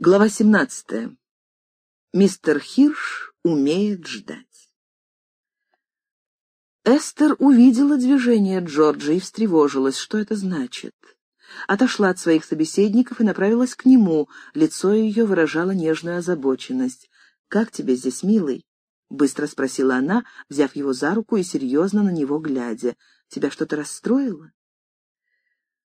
Глава 17. Мистер Хирш умеет ждать. Эстер увидела движение Джорджа и встревожилась, что это значит. Отошла от своих собеседников и направилась к нему. Лицо ее выражало нежную озабоченность. «Как тебе здесь, милый?» — быстро спросила она, взяв его за руку и серьезно на него глядя. «Тебя что-то расстроило?»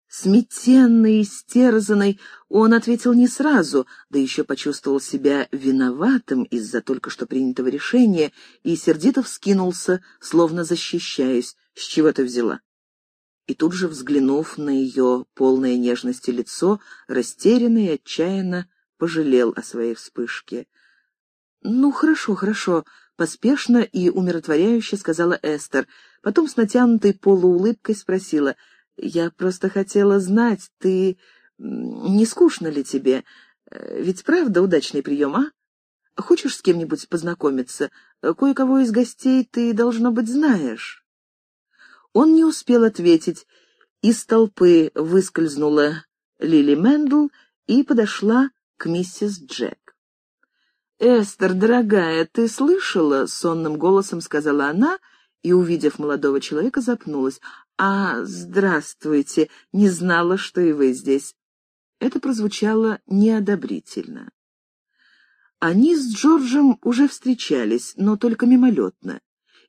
Сметенный, истерзанный, он ответил не сразу, да еще почувствовал себя виноватым из-за только что принятого решения и сердито вскинулся, словно защищаясь, с чего ты взяла. И тут же, взглянув на ее полное нежности лицо, растерянно и отчаянно пожалел о своей вспышке. «Ну, хорошо, хорошо», — поспешно и умиротворяюще сказала Эстер, потом с натянутой полуулыбкой спросила — я просто хотела знать, ты... Не скучно ли тебе? Э, ведь правда удачный прием, а? Хочешь с кем-нибудь познакомиться? Кое-кого из гостей ты, должно быть, знаешь». Он не успел ответить. Из толпы выскользнула Лили Мэндл и подошла к миссис Джек. «Эстер, дорогая, ты слышала?» — сонным голосом сказала она, и, увидев молодого человека, запнулась. «А, здравствуйте, не знала, что и вы здесь». Это прозвучало неодобрительно. Они с Джорджем уже встречались, но только мимолетно,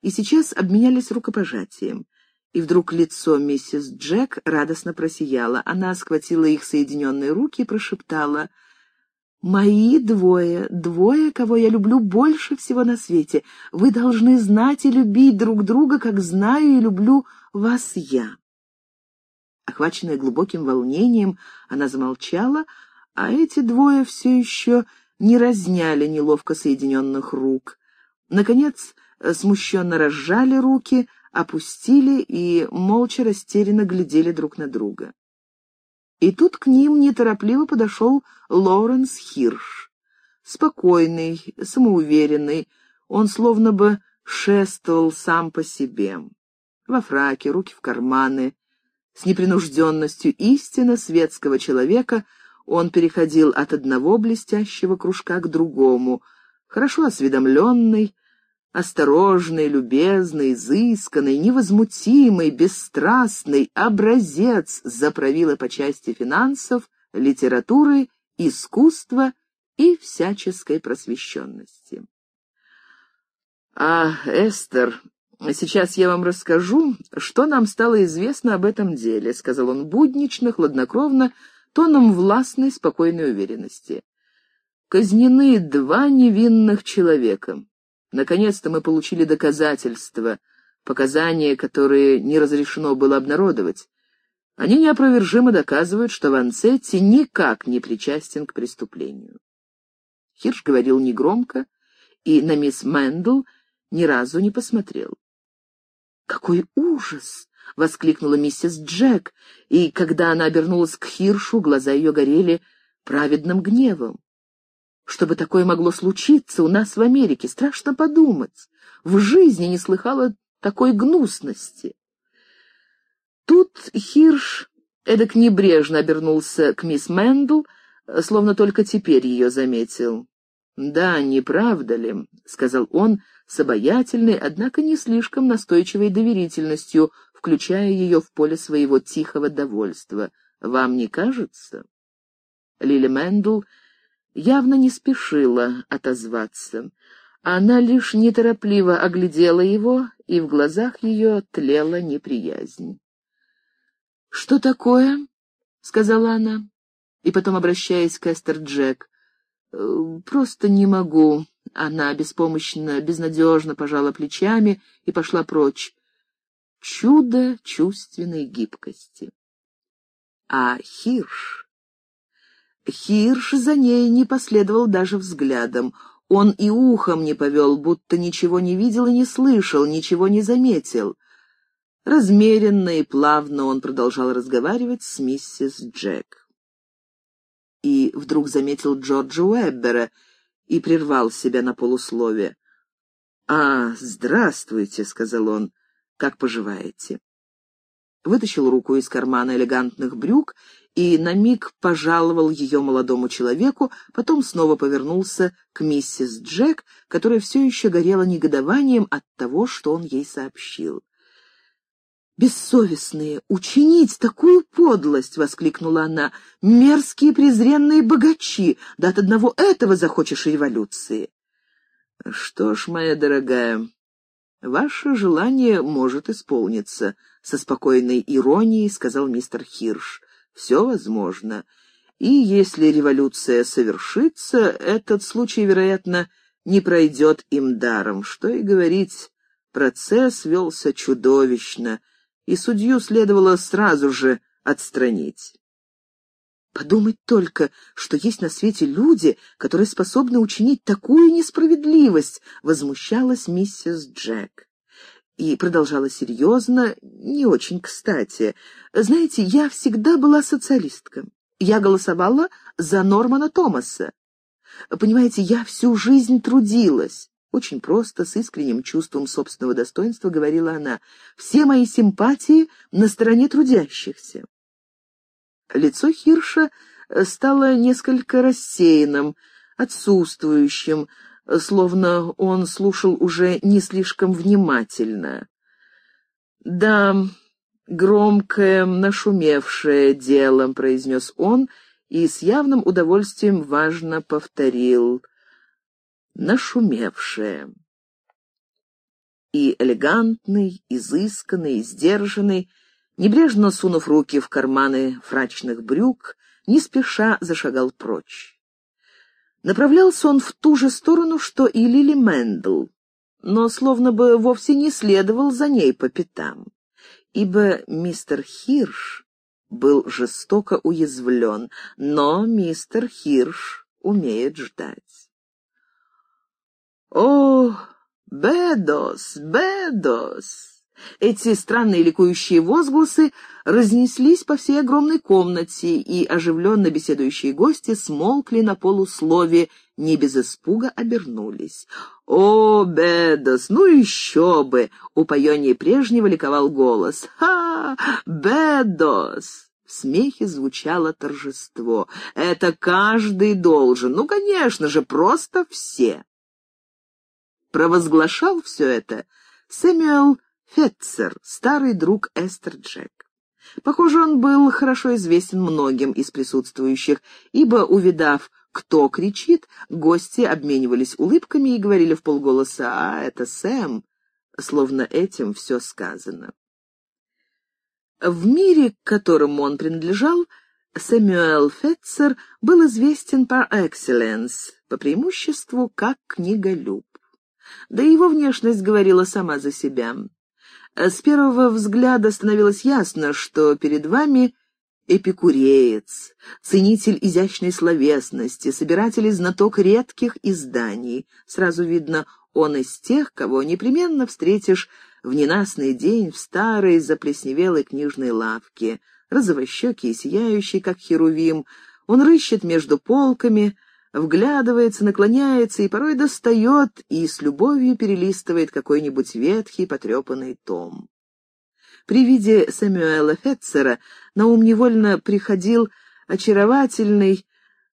и сейчас обменялись рукопожатием. И вдруг лицо миссис Джек радостно просияло. Она схватила их соединенные руки и прошептала — Мои двое, двое, кого я люблю больше всего на свете. Вы должны знать и любить друг друга, как знаю и люблю вас я. Охваченная глубоким волнением, она замолчала, а эти двое все еще не разняли неловко соединенных рук. Наконец, смущенно разжали руки, опустили и молча растерянно глядели друг на друга. И тут к ним неторопливо подошел Лоуренс Хирш. Спокойный, самоуверенный, он словно бы шествовал сам по себе. Во фраке, руки в карманы. С непринужденностью истинно светского человека он переходил от одного блестящего кружка к другому, хорошо осведомленный, осторожный, любезный, изысканный, невозмутимый, бесстрастный образец заправила по части финансов, литературы, искусства и всяческой просвещенности. «А, Эстер, сейчас я вам расскажу, что нам стало известно об этом деле», — сказал он буднично, хладнокровно, тоном властной, спокойной уверенности. «Казнены два невинных человека. Наконец-то мы получили доказательства, показания, которые не разрешено было обнародовать. Они неопровержимо доказывают, что Ванцетти никак не причастен к преступлению. Хирш говорил негромко и на мисс Мэндл ни разу не посмотрел. «Какой ужас!» — воскликнула миссис Джек, и, когда она обернулась к Хиршу, глаза ее горели праведным гневом. Чтобы такое могло случиться у нас в Америке, страшно подумать. В жизни не слыхала такой гнусности. Тут Хирш эдак небрежно обернулся к мисс Мэндл, словно только теперь ее заметил. «Да, не правда ли?» — сказал он с обаятельной, однако не слишком настойчивой доверительностью, включая ее в поле своего тихого довольства. «Вам не кажется?» Лили Мэндл явно не спешила отозваться. Она лишь неторопливо оглядела его, и в глазах ее тлела неприязнь. «Что такое?» — сказала она, и потом, обращаясь к Эстер Джек, «Э, «просто не могу». Она беспомощно, безнадежно пожала плечами и пошла прочь. Чудо чувственной гибкости. А Хирш Хирш за ней не последовал даже взглядом. Он и ухом не повел, будто ничего не видел и не слышал, ничего не заметил. Размеренно и плавно он продолжал разговаривать с миссис Джек. И вдруг заметил Джорджа Уэббера и прервал себя на полуслове. «А, здравствуйте», — сказал он, — «как поживаете?» Вытащил руку из кармана элегантных брюк и на миг пожаловал ее молодому человеку, потом снова повернулся к миссис Джек, которая все еще горела негодованием от того, что он ей сообщил. «Бессовестные! Учинить такую подлость!» — воскликнула она. «Мерзкие презренные богачи! Да от одного этого захочешь революции!» «Что ж, моя дорогая, ваше желание может исполниться», — со спокойной иронией сказал мистер Хирш. «Все возможно. И если революция совершится, этот случай, вероятно, не пройдет им даром. Что и говорить, процесс велся чудовищно» и судью следовало сразу же отстранить. Подумать только, что есть на свете люди, которые способны учинить такую несправедливость, возмущалась миссис Джек. И продолжала серьезно, не очень кстати. Знаете, я всегда была социалисткой. Я голосовала за Нормана Томаса. Понимаете, я всю жизнь трудилась. Очень просто, с искренним чувством собственного достоинства, говорила она. «Все мои симпатии на стороне трудящихся». Лицо Хирша э, стало несколько рассеянным, отсутствующим, словно он слушал уже не слишком внимательно. «Да, громкое, нашумевшее дело», — произнес он и с явным удовольствием важно повторил — нашумевшее. И элегантный, изысканный, сдержанный, небрежно сунув руки в карманы фрачных брюк, не спеша зашагал прочь. Направлялся он в ту же сторону, что и Лили Мэндл, но словно бы вовсе не следовал за ней по пятам, ибо мистер Хирш был жестоко уязвлен, но мистер Хирш умеет ждать. «О, Бедос, Бедос!» Эти странные ликующие возгласы разнеслись по всей огромной комнате, и оживленно беседующие гости смолкли на полуслове, не без испуга обернулись. «О, Бедос, ну еще бы!» — упоеннее прежнего ликовал голос. «Ха! Бедос!» В смехе звучало торжество. «Это каждый должен. Ну, конечно же, просто все!» провозглашал все это Сэмюэл Фетцер, старый друг Эстер Джек. Похоже, он был хорошо известен многим из присутствующих, ибо, увидав, кто кричит, гости обменивались улыбками и говорили в полголоса «А, это Сэм», словно этим все сказано. В мире, к которому он принадлежал, Сэмюэл Фетцер был известен par excellence, по преимуществу как книголюб. Да и его внешность говорила сама за себя. С первого взгляда становилось ясно, что перед вами эпикуреец, ценитель изящной словесности, собиратель и знаток редких изданий. Сразу видно, он из тех, кого непременно встретишь в ненастный день в старой заплесневелой книжной лавке. Розовощекий и сияющий, как херувим, он рыщет между полками, вглядывается, наклоняется и порой достает и с любовью перелистывает какой-нибудь ветхий потрепанный том. При виде Сэмюэла Фетцера на ум невольно приходил очаровательный,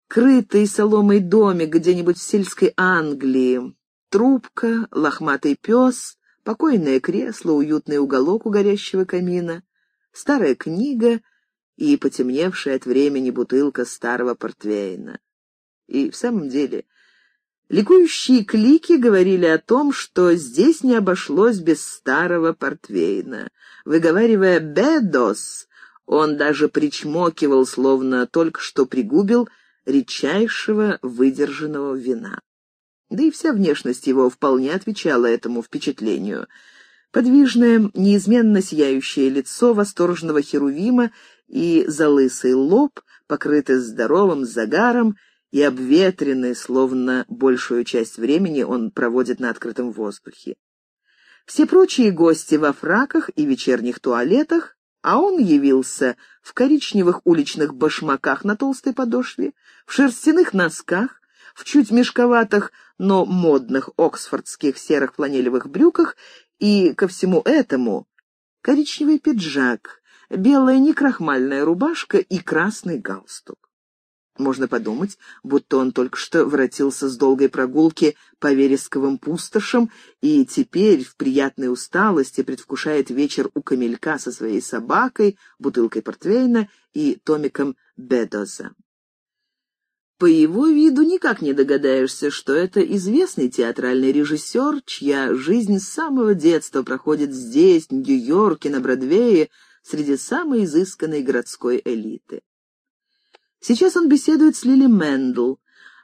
крытый соломой домик где-нибудь в сельской Англии, трубка, лохматый пес, покойное кресло, уютный уголок у горящего камина, старая книга и потемневшая от времени бутылка старого портвейна. И в самом деле, ликующие клики говорили о том, что здесь не обошлось без старого портвейна. Выговаривая «бедос», он даже причмокивал, словно только что пригубил редчайшего выдержанного вина. Да и вся внешность его вполне отвечала этому впечатлению. Подвижное, неизменно сияющее лицо восторженного херувима и залысый лоб, покрытый здоровым загаром, и обветренный, словно большую часть времени он проводит на открытом воздухе. Все прочие гости во фраках и вечерних туалетах, а он явился в коричневых уличных башмаках на толстой подошве, в шерстяных носках, в чуть мешковатых, но модных оксфордских серых фланелевых брюках и, ко всему этому, коричневый пиджак, белая некрахмальная рубашка и красный галстук. Можно подумать, будто он только что воротился с долгой прогулки по вересковым пустошам и теперь в приятной усталости предвкушает вечер у камелька со своей собакой, бутылкой портвейна и томиком Бедоза. По его виду никак не догадаешься, что это известный театральный режиссер, чья жизнь с самого детства проходит здесь, в Нью-Йорке, на Бродвее, среди самой изысканной городской элиты. Сейчас он беседует с Лили Мэндл.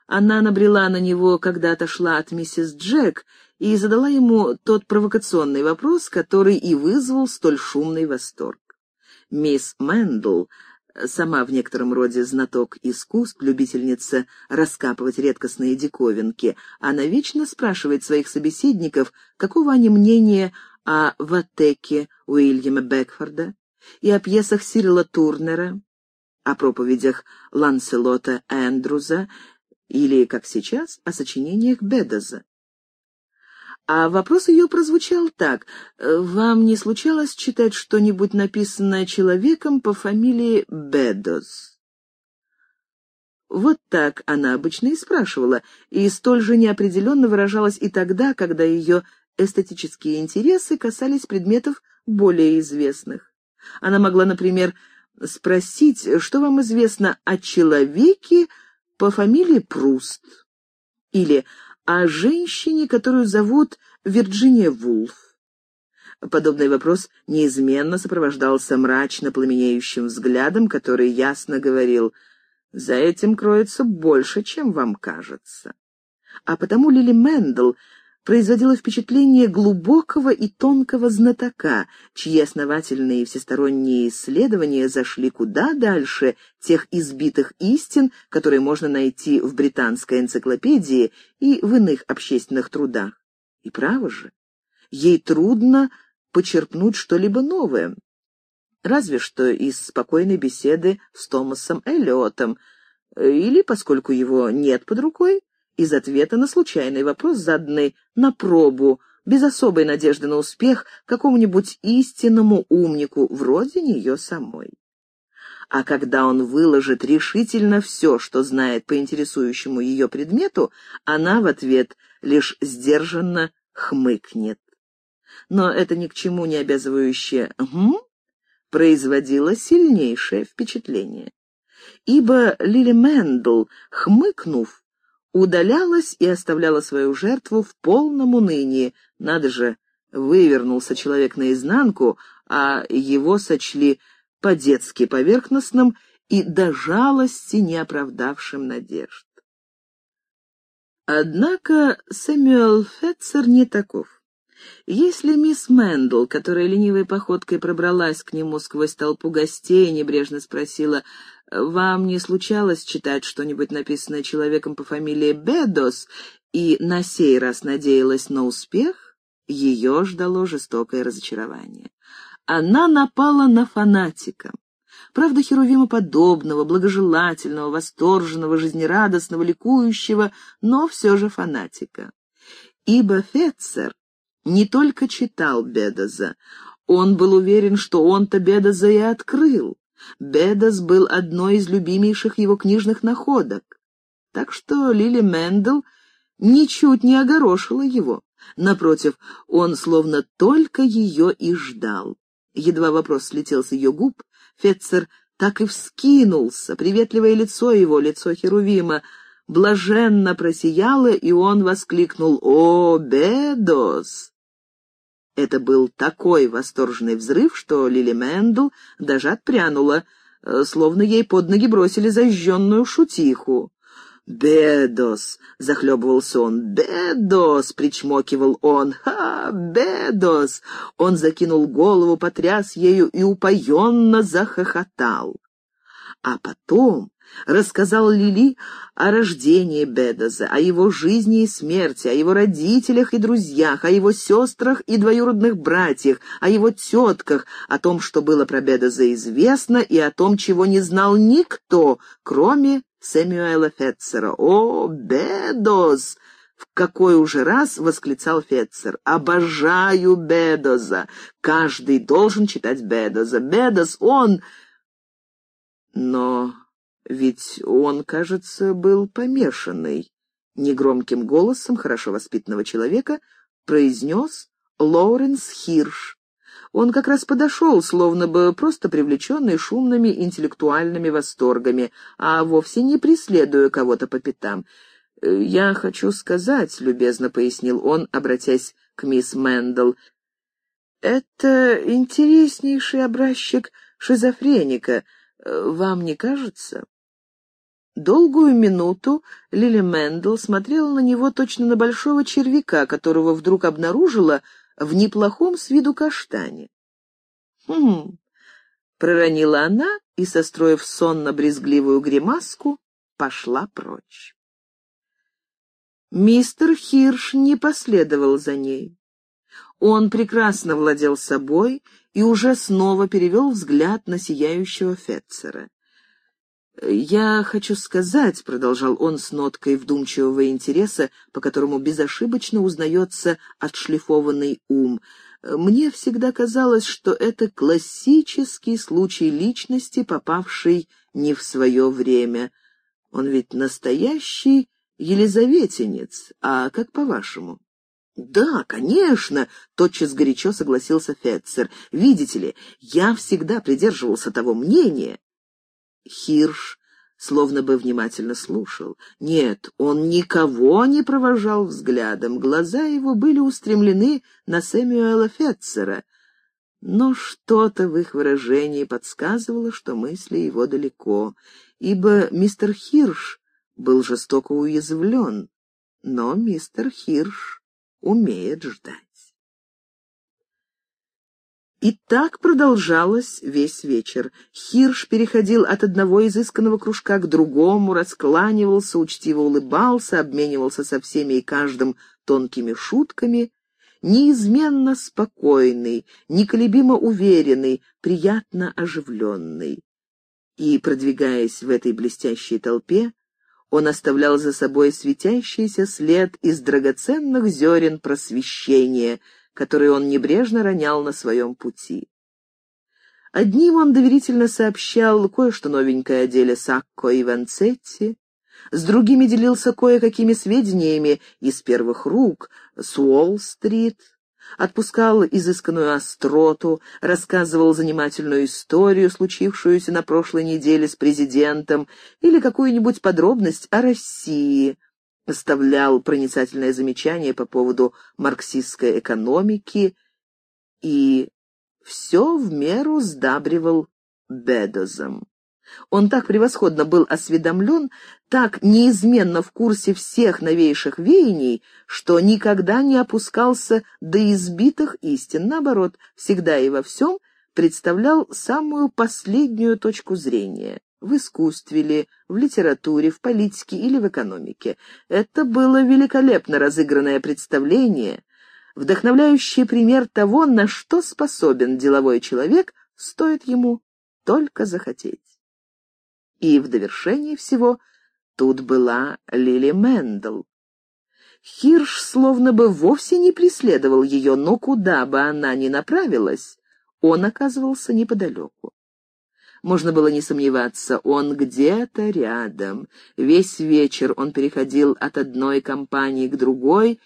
Она набрела на него, когда отошла от миссис Джек, и задала ему тот провокационный вопрос, который и вызвал столь шумный восторг. Мисс Мэндл, сама в некотором роде знаток искусств, любительница раскапывать редкостные диковинки, она вечно спрашивает своих собеседников, какого они мнения о Ватеке Уильяма Бекфорда и о пьесах Сирила Турнера, о проповедях Ланселота Эндруза или, как сейчас, о сочинениях Бедоза. А вопрос ее прозвучал так. «Вам не случалось читать что-нибудь, написанное человеком по фамилии Бедоз?» Вот так она обычно и спрашивала, и столь же неопределенно выражалась и тогда, когда ее эстетические интересы касались предметов более известных. Она могла, например, спросить, что вам известно о человеке по фамилии Пруст или о женщине, которую зовут Вирджиния Вулф. Подобный вопрос неизменно сопровождался мрачно пламенеющим взглядом, который ясно говорил «За этим кроется больше, чем вам кажется». А потому Лили Мэндл производила впечатление глубокого и тонкого знатока, чьи основательные всесторонние исследования зашли куда дальше тех избитых истин, которые можно найти в британской энциклопедии и в иных общественных трудах. И право же, ей трудно почерпнуть что-либо новое. Разве что из спокойной беседы с Томасом Эллиотом, или, поскольку его нет под рукой, из ответа на случайный вопрос, заданный на пробу, без особой надежды на успех, какому-нибудь истинному умнику, вроде нее самой. А когда он выложит решительно все, что знает по интересующему ее предмету, она в ответ лишь сдержанно хмыкнет. Но это ни к чему не обязывающее «гм» производило сильнейшее впечатление. Ибо Лили Мэндл, хмыкнув, удалялась и оставляла свою жертву в полном унынии. Надо же, вывернулся человек наизнанку, а его сочли по-детски поверхностным и до жалости не оправдавшим надежд. Однако Сэмюэл Фетцер не таков. Если мисс Мэндл, которая ленивой походкой пробралась к нему сквозь толпу гостей, небрежно спросила, «Вам не случалось читать что-нибудь, написанное человеком по фамилии Бедос, и на сей раз надеялась на успех?» Ее ждало жестокое разочарование. Она напала на фанатика. Правда, Херувима подобного, благожелательного, восторженного, жизнерадостного, ликующего, но все же фанатика. Ибо Фетцер не только читал Бедоза, он был уверен, что он-то Бедоза и открыл. Бедос был одной из любимейших его книжных находок. Так что Лили Мендел ничуть не огорошила его. Напротив, он словно только ее и ждал. Едва вопрос слетел с ее губ, Фетцер так и вскинулся, приветливое лицо его, лицо Херувима, блаженно просияло, и он воскликнул «О, Бедос!» Это был такой восторженный взрыв, что Лили Мэндл даже отпрянула, э, словно ей под ноги бросили зажженную шутиху. «Бедос!» — захлебывался он. «Бедос!» — причмокивал он. «Ха! Бедос!» Он закинул голову, потряс ею и упоенно захохотал. А потом рассказал Лили о рождении Бедоза, о его жизни и смерти, о его родителях и друзьях, о его сестрах и двоюродных братьях, о его тетках, о том, что было про Бедоза известно, и о том, чего не знал никто, кроме Сэмюэла Фетцера. «О, Бедос!» В какой уже раз восклицал Фетцер. «Обожаю Бедоза! Каждый должен читать Бедоза. Бедоз, он...» Но ведь он, кажется, был помешанный. Негромким голосом хорошо воспитанного человека произнес Лоуренс Хирш. Он как раз подошел, словно бы просто привлеченный шумными интеллектуальными восторгами, а вовсе не преследуя кого-то по пятам. «Э, «Я хочу сказать», — любезно пояснил он, обратясь к мисс Мэндл, — «это интереснейший образчик шизофреника. Э, вам не кажется?» Долгую минуту Лили Мэндл смотрела на него точно на большого червяка, которого вдруг обнаружила в неплохом с виду каштане. «Хм...» — проронила она и, состроив сонно-брезгливую гримаску, пошла прочь. Мистер Хирш не последовал за ней. Он прекрасно владел собой и уже снова перевел взгляд на сияющего Фетцера. «Я хочу сказать», — продолжал он с ноткой вдумчивого интереса, по которому безошибочно узнается отшлифованный ум, «мне всегда казалось, что это классический случай личности, попавшей не в свое время. Он ведь настоящий елизаветинец, а как по-вашему?» «Да, конечно», — тотчас горячо согласился Фетцер. «Видите ли, я всегда придерживался того мнения, Хирш словно бы внимательно слушал. Нет, он никого не провожал взглядом, глаза его были устремлены на Сэмюэла Фетцера, но что-то в их выражении подсказывало, что мысли его далеко, ибо мистер Хирш был жестоко уязвлен, но мистер Хирш умеет ждать. И так продолжалось весь вечер. Хирш переходил от одного изысканного кружка к другому, раскланивался, учтиво улыбался, обменивался со всеми и каждым тонкими шутками, неизменно спокойный, неколебимо уверенный, приятно оживленный. И, продвигаясь в этой блестящей толпе, он оставлял за собой светящийся след из драгоценных зерен просвещения — которые он небрежно ронял на своем пути. Одним он доверительно сообщал кое-что новенькое о деле Сакко и Ванцетти, с другими делился кое-какими сведениями из первых рук, с Уолл-стрит, отпускал изысканную остроту, рассказывал занимательную историю, случившуюся на прошлой неделе с президентом, или какую-нибудь подробность о России, оставлял проницательное замечание по поводу марксистской экономики и все в меру сдабривал Бедозом. Он так превосходно был осведомлен, так неизменно в курсе всех новейших веяний, что никогда не опускался до избитых истин, наоборот, всегда и во всем представлял самую последнюю точку зрения в искусстве ли, в литературе, в политике или в экономике. Это было великолепно разыгранное представление, вдохновляющий пример того, на что способен деловой человек, стоит ему только захотеть. И в довершении всего тут была Лили Мэндл. Хирш словно бы вовсе не преследовал ее, но куда бы она ни направилась, он оказывался неподалеку. Можно было не сомневаться, он где-то рядом. Весь вечер он переходил от одной компании к другой,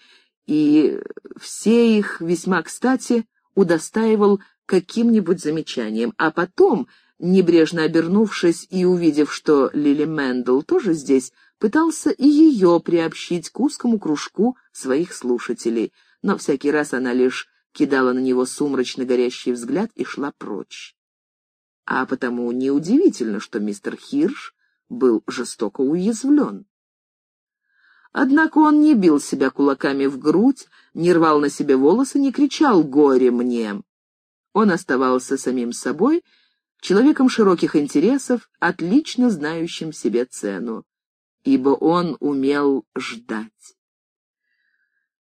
и все их весьма кстати удостаивал каким-нибудь замечанием, а потом, небрежно обернувшись и увидев, что Лили Мэндл тоже здесь, пытался и ее приобщить к узкому кружку своих слушателей, но всякий раз она лишь кидала на него сумрачно горящий взгляд и шла прочь а потому неудивительно, что мистер Хирш был жестоко уязвлен. Однако он не бил себя кулаками в грудь, не рвал на себе волосы, не кричал «Горе мне!». Он оставался самим собой, человеком широких интересов, отлично знающим себе цену, ибо он умел ждать.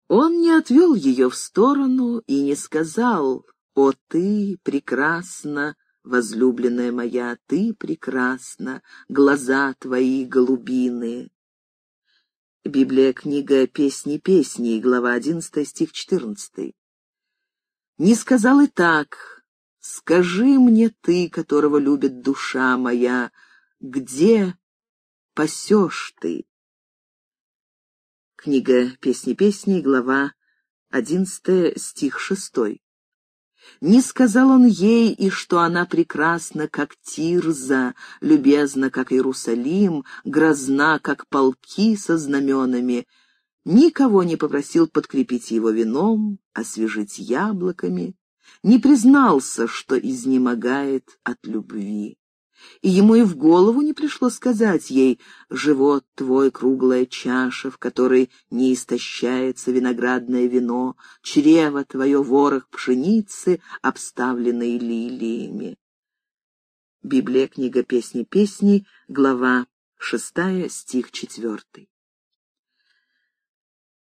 Он не отвел ее в сторону и не сказал «О, ты прекрасна!» Возлюбленная моя, ты прекрасна, глаза твои голубиные. Библия, книга «Песни песней», глава 11, стих 14. «Не сказал и так, скажи мне ты, которого любит душа моя, где пасешь ты?» Книга «Песни песней», глава 11, стих 6. Не сказал он ей и что она прекрасна, как Тирза, любезна, как Иерусалим, грозна, как полки со знаменами. Никого не попросил подкрепить его вином, освежить яблоками, не признался, что изнемогает от любви и ему и в голову не пришло сказать ей «Живот твой — круглая чаша, в которой не истощается виноградное вино, чрево твое — ворох пшеницы, обставленный лилиями». Библия, книга «Песни песней», глава 6, стих 4.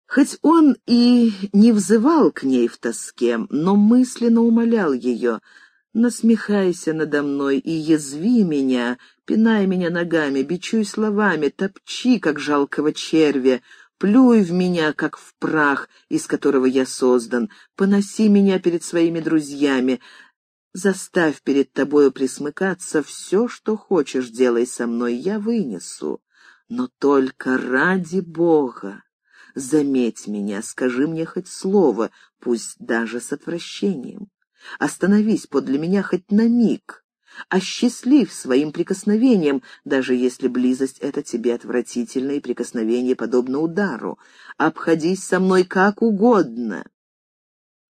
Хоть он и не взывал к ней в тоске, но мысленно умолял ее — Насмехайся надо мной и язви меня, пинай меня ногами, бичуй словами, топчи, как жалкого червя, плюй в меня, как в прах, из которого я создан, поноси меня перед своими друзьями, заставь перед тобою присмыкаться, все, что хочешь, делай со мной, я вынесу, но только ради Бога. Заметь меня, скажи мне хоть слово, пусть даже с отвращением. Остановись подле меня хоть на миг. Осчастлив своим прикосновением, даже если близость эта тебе отвратительна и прикосновение подобно удару. Обходись со мной как угодно.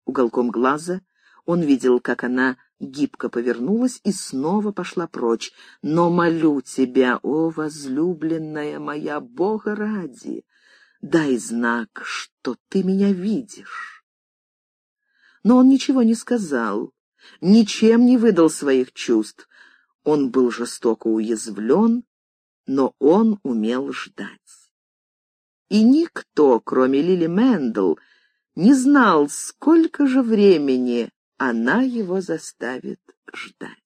Уголком глаза он видел, как она гибко повернулась и снова пошла прочь. «Но молю тебя, о возлюбленная моя, Бога ради, дай знак, что ты меня видишь» но он ничего не сказал, ничем не выдал своих чувств. Он был жестоко уязвлен, но он умел ждать. И никто, кроме Лили Мэндл, не знал, сколько же времени она его заставит ждать.